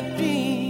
not be.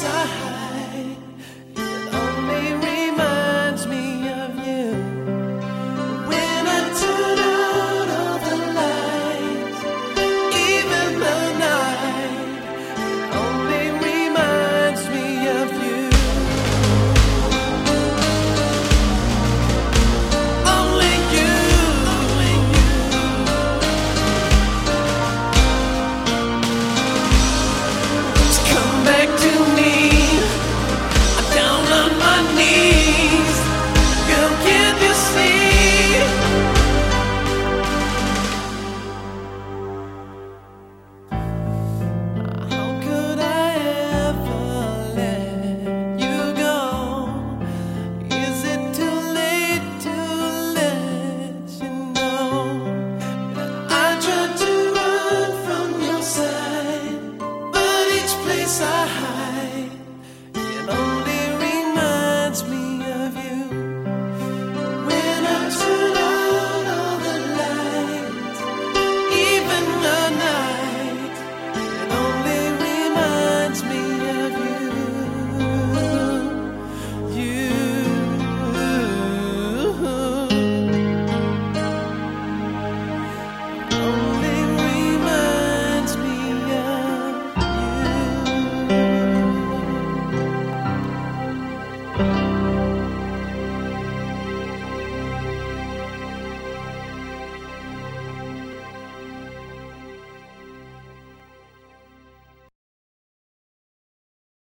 each